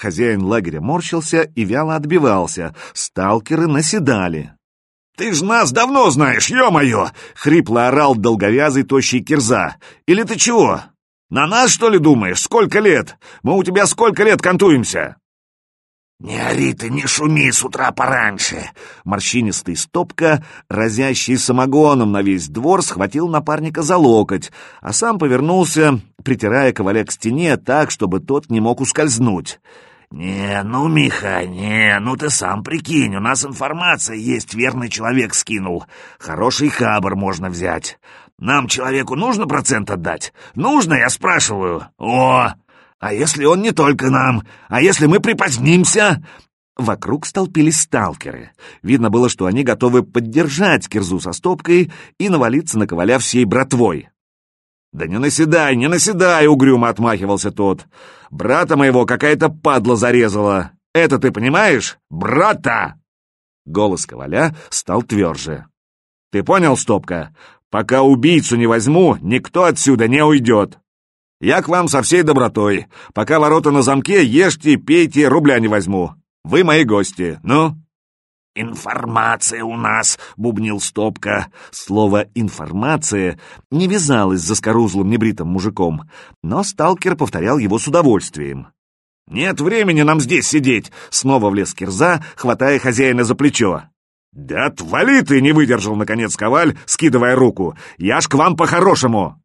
Хозяин лагеря морщился и вяло отбивался. Сталкеры наседали. «Ты ж нас давно знаешь, ё-моё!» — хрипло орал долговязый тощий кирза. «Или ты чего? На нас, что ли, думаешь? Сколько лет? Мы у тебя сколько лет кантуемся?» «Не ори ты, не шуми с утра пораньше!» Морщинистый стопка, разящий самогоном на весь двор, схватил напарника за локоть, а сам повернулся, притирая коваля к стене так, чтобы тот не мог ускользнуть. «Не, ну, Миха, не, ну ты сам прикинь, у нас информация есть, верный человек скинул. Хороший хабар можно взять. Нам, человеку, нужно процент отдать? Нужно, я спрашиваю. О, а если он не только нам? А если мы припозднимся?» Вокруг столпились сталкеры. Видно было, что они готовы поддержать Кирзу со стопкой и навалиться на коваля всей братвой. «Да не наседай, не наседай!» — угрюмо отмахивался тот. «Брата моего какая-то падла зарезала. Это ты понимаешь? Брата!» Голос коваля стал тверже. «Ты понял, Стопка? Пока убийцу не возьму, никто отсюда не уйдет. Я к вам со всей добротой. Пока ворота на замке, ешьте, пейте, рубля не возьму. Вы мои гости, ну?» «Информация у нас», — бубнил Стопка. Слово «информация» не вязалось за скорузлым небритым мужиком, но сталкер повторял его с удовольствием. «Нет времени нам здесь сидеть!» — снова влез кирза, хватая хозяина за плечо. «Да отвали ты!» — не выдержал, наконец, коваль, скидывая руку. «Я ж к вам по-хорошему!»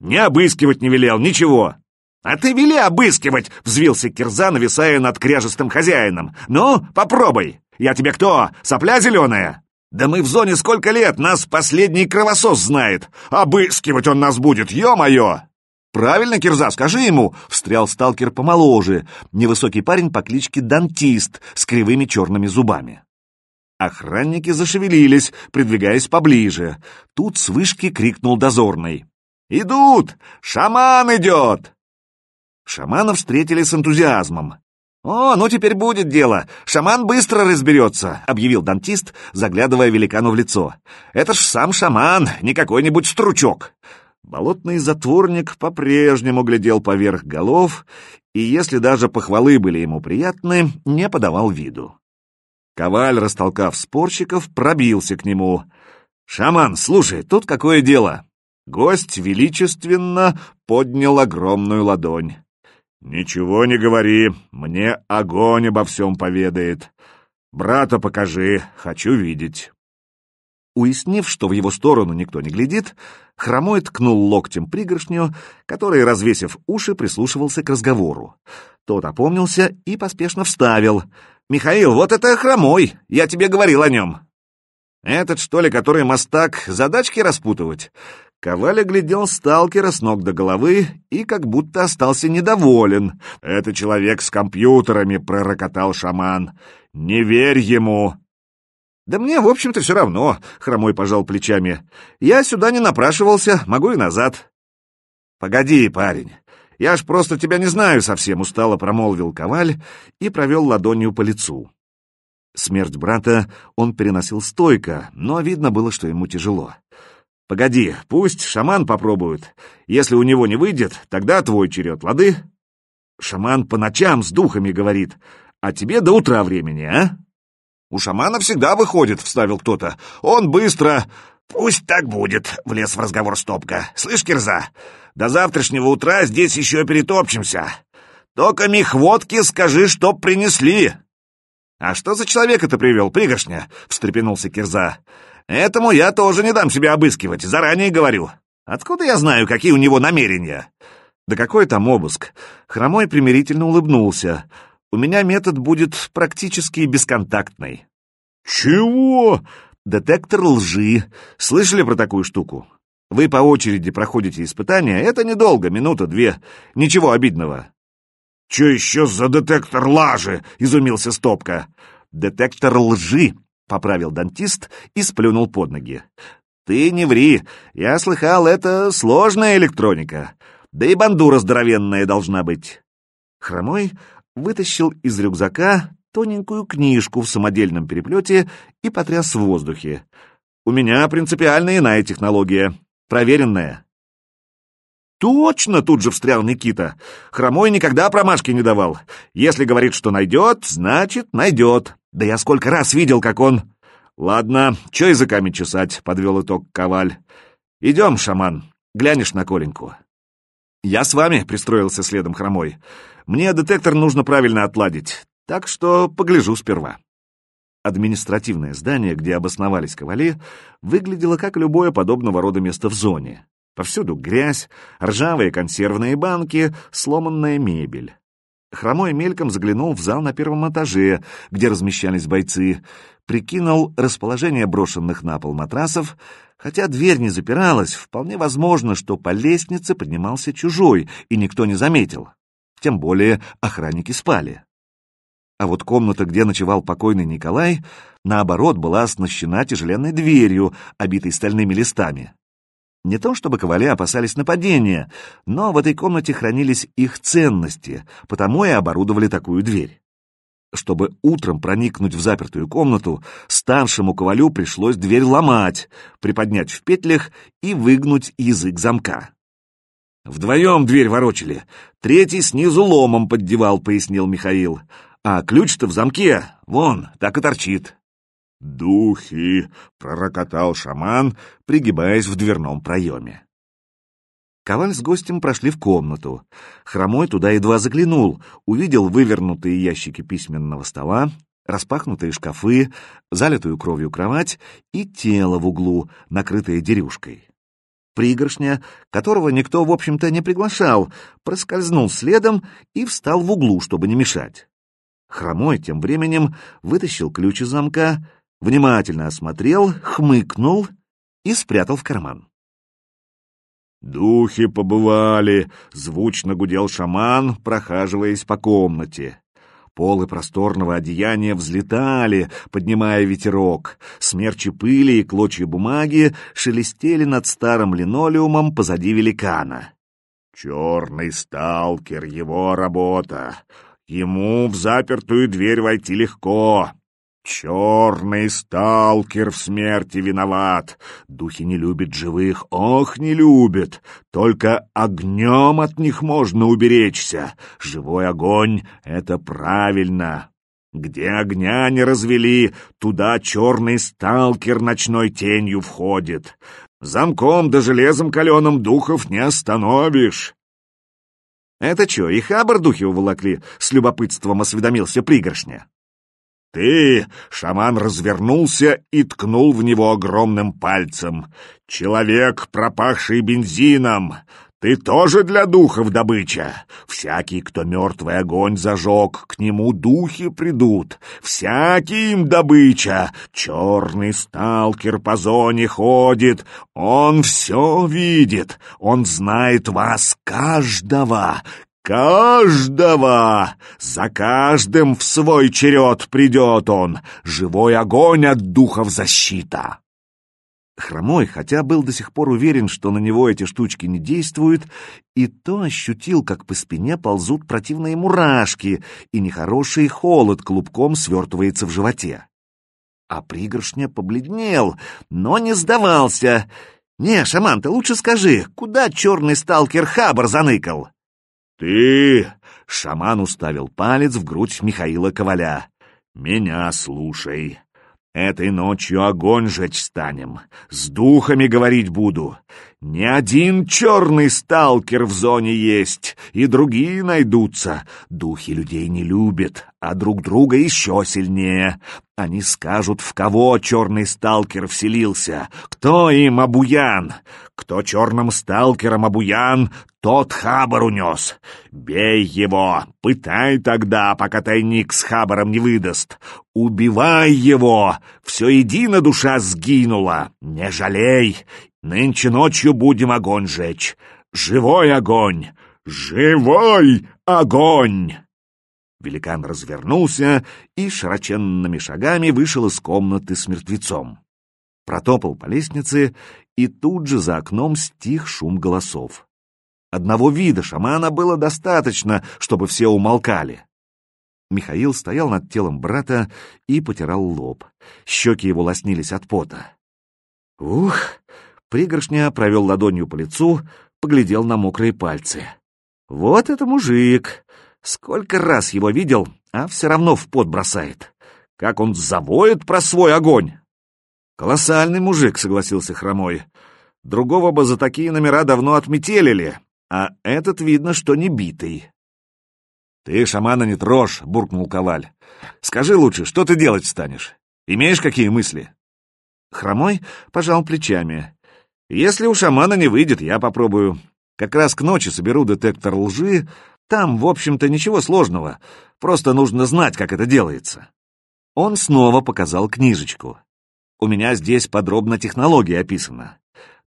Не обыскивать не велел, ничего. А ты вели обыскивать, взвился Кирза, нависая над кряжестым хозяином. Ну, попробуй. Я тебе кто, сопля зеленая? Да мы в зоне сколько лет, нас последний кровосос знает. Обыскивать он нас будет, ё-моё! «Правильно, Кирза, скажи ему!» — встрял сталкер помоложе, невысокий парень по кличке Дантист с кривыми черными зубами. Охранники зашевелились, придвигаясь поближе. Тут с вышки крикнул дозорный. «Идут! Шаман идет!» Шамана встретили с энтузиазмом. «О, ну теперь будет дело! Шаман быстро разберется!» — объявил дантист, заглядывая великану в лицо. «Это ж сам шаман, не какой-нибудь стручок!» Болотный затворник по-прежнему глядел поверх голов, и если даже похвалы были ему приятны, не подавал виду. Коваль, растолкав спорщиков, пробился к нему. «Шаман, слушай, тут какое дело? Гость величественно поднял огромную ладонь. «Ничего не говори, мне огонь обо всем поведает. Брата покажи, хочу видеть». Уяснив, что в его сторону никто не глядит, Хромой ткнул локтем пригоршню, который, развесив уши, прислушивался к разговору. Тот опомнился и поспешно вставил. «Михаил, вот это Хромой, я тебе говорил о нем». «Этот, что ли, который мастак, задачки распутывать? Коваль глядел сталкера с ног до головы и как будто остался недоволен. «Это человек с компьютерами», — пророкотал шаман. «Не верь ему!» «Да мне, в общем-то, все равно», — хромой пожал плечами. «Я сюда не напрашивался, могу и назад». «Погоди, парень, я ж просто тебя не знаю совсем», — устало промолвил Коваль и провел ладонью по лицу. Смерть брата он переносил стойко, но видно было, что ему тяжело. Погоди, пусть шаман попробует. Если у него не выйдет, тогда твой черед, лады? Шаман по ночам с духами говорит, а тебе до утра времени, а? У шамана всегда выходит, вставил кто-то. Он быстро... Пусть так будет, влез в разговор Стопка. Слышь, Кирза, до завтрашнего утра здесь еще перетопчемся. Только михводки скажи, чтоб принесли. А что за человека ты привел, пригоршня? Встрепенулся Кирза. Этому я тоже не дам себя обыскивать, заранее говорю. Откуда я знаю, какие у него намерения? Да какой там обыск? Хромой примирительно улыбнулся. У меня метод будет практически бесконтактный. Чего? Детектор лжи. Слышали про такую штуку? Вы по очереди проходите испытания, это недолго, минута-две. Ничего обидного. «Че еще за детектор лажи?» — изумился Стопка. «Детектор лжи поправил дантист и сплюнул под ноги. «Ты не ври, я слыхал, это сложная электроника, да и бандура здоровенная должна быть». Хромой вытащил из рюкзака тоненькую книжку в самодельном переплете и потряс в воздухе. «У меня принципиально иная технология, проверенная». «Точно!» — тут же встрял Никита. «Хромой никогда промашки не давал. Если говорит, что найдет, значит, найдет. Да я сколько раз видел, как он...» «Ладно, чё языками чесать?» — подвел итог Коваль. «Идем, шаман, глянешь на Коленьку». «Я с вами», — пристроился следом Хромой. «Мне детектор нужно правильно отладить, так что погляжу сперва». Административное здание, где обосновались ковали, выглядело как любое подобного рода место в зоне. Повсюду грязь, ржавые консервные банки, сломанная мебель. Хромой мельком заглянул в зал на первом этаже, где размещались бойцы, прикинул расположение брошенных на пол матрасов, хотя дверь не запиралась, вполне возможно, что по лестнице поднимался чужой, и никто не заметил. Тем более охранники спали. А вот комната, где ночевал покойный Николай, наоборот, была оснащена тяжеленной дверью, обитой стальными листами. Не то чтобы ковали опасались нападения, но в этой комнате хранились их ценности, потому и оборудовали такую дверь. Чтобы утром проникнуть в запертую комнату, старшему ковалю пришлось дверь ломать, приподнять в петлях и выгнуть язык замка. «Вдвоем дверь ворочали, третий снизу ломом поддевал», — пояснил Михаил. А ключ-то в замке, вон, так и торчит. «Духи!» — пророкотал шаман, пригибаясь в дверном проеме. Коваль с гостем прошли в комнату. Хромой туда едва заглянул, увидел вывернутые ящики письменного стола, распахнутые шкафы, залитую кровью кровать и тело в углу, накрытое дерюшкой. Пригоршня, которого никто, в общем-то, не приглашал, проскользнул следом и встал в углу, чтобы не мешать. Хромой тем временем вытащил ключ из замка, внимательно осмотрел, хмыкнул и спрятал в карман. «Духи побывали!» — звучно гудел шаман, прохаживаясь по комнате. Полы просторного одеяния взлетали, поднимая ветерок. Смерчи пыли и клочья бумаги шелестели над старым линолеумом позади великана. «Черный сталкер — его работа. Ему в запертую дверь войти легко. Черный сталкер в смерти виноват. Духи не любят живых, ох, не любят. Только огнем от них можно уберечься. Живой огонь — это правильно. Где огня не развели, туда черный сталкер ночной тенью входит. Замком да железом каленым духов не остановишь. «Это что, и хабар духи уволокли?» — с любопытством осведомился пригоршня. «Ты!» — шаман развернулся и ткнул в него огромным пальцем. «Человек, пропахший бензином! Ты тоже для духов добыча. Всякий, кто мертвый огонь зажег, к нему духи придут. Всякий им добыча. Черный сталкер по зоне ходит. Он все видит. Он знает вас каждого. Каждого! За каждым в свой черед придет он. Живой огонь от духов защита. Хромой, хотя был до сих пор уверен, что на него эти штучки не действуют, и то ощутил, как по спине ползут противные мурашки, и нехороший холод клубком свертывается в животе. А пригоршня побледнел, но не сдавался. «Не, шаман, ты лучше скажи, куда черный сталкер Хабар заныкал?» «Ты!» — шаман уставил палец в грудь Михаила Коваля. «Меня слушай. Этой ночью огонь жечь станем, с духами говорить буду. Не один черный сталкер в зоне есть, и другие найдутся. Духи людей не любят, а друг друга еще сильнее. Они скажут, в кого черный сталкер вселился, кто им обуян. Кто черным сталкером обуян, тот хабар унес. Бей его, пытай тогда, пока тайник с хабаром не выдаст. Убивай его, все едино душа сгинула. Не жалей, нынче ночью будем огонь жечь. Живой огонь, живой огонь!» Великан развернулся и широченными шагами вышел из комнаты с мертвецом. Протопал по лестнице, и тут же за окном стих шум голосов. Одного вида шамана было достаточно, чтобы все умолкали. Михаил стоял над телом брата и потирал лоб. Щеки его лоснились от пота. Ух! Пригоршня провел ладонью по лицу, поглядел на мокрые пальцы. Вот это мужик! Сколько раз его видел, а все равно в пот бросает. Как он завоет про свой огонь! Колоссальный мужик, согласился Хромой. Другого бы за такие номера давно отметелили, а этот видно, что не битый. «Ты шамана не трожь», — буркнул Коваль. «Скажи лучше, что ты делать станешь? Имеешь какие мысли?» Хромой пожал плечами. «Если у шамана не выйдет, я попробую. Как раз к ночи соберу детектор лжи. Там, в общем-то, ничего сложного. Просто нужно знать, как это делается». Он снова показал книжечку. «У меня здесь подробно технология описана.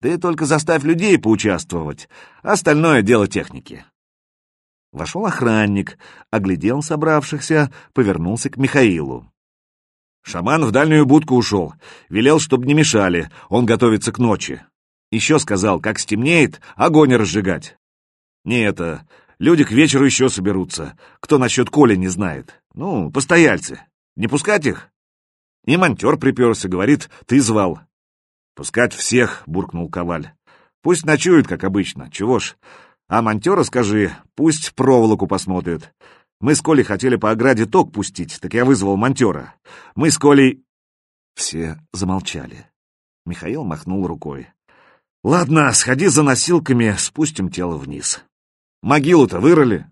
Ты только заставь людей поучаствовать, остальное дело техники. Вошел охранник, оглядел собравшихся, повернулся к Михаилу. Шаман в дальнюю будку ушел, велел, чтобы не мешали, он готовится к ночи. Еще сказал, как стемнеет, огонь разжигать. Не это, люди к вечеру еще соберутся, кто насчет Коли не знает. Ну, постояльцы. Не пускать их? И монтер приперся, говорит, ты звал. «Пускать всех», — буркнул Коваль. «Пусть ночуют, как обычно, чего ж. А монтера скажи, пусть проволоку посмотрит. Мы с Колей хотели по ограде ток пустить, так я вызвал монтера. Мы с Колей...» Все замолчали. Михаил махнул рукой. «Ладно, сходи за носилками, спустим тело вниз. Могилу-то вырыли?»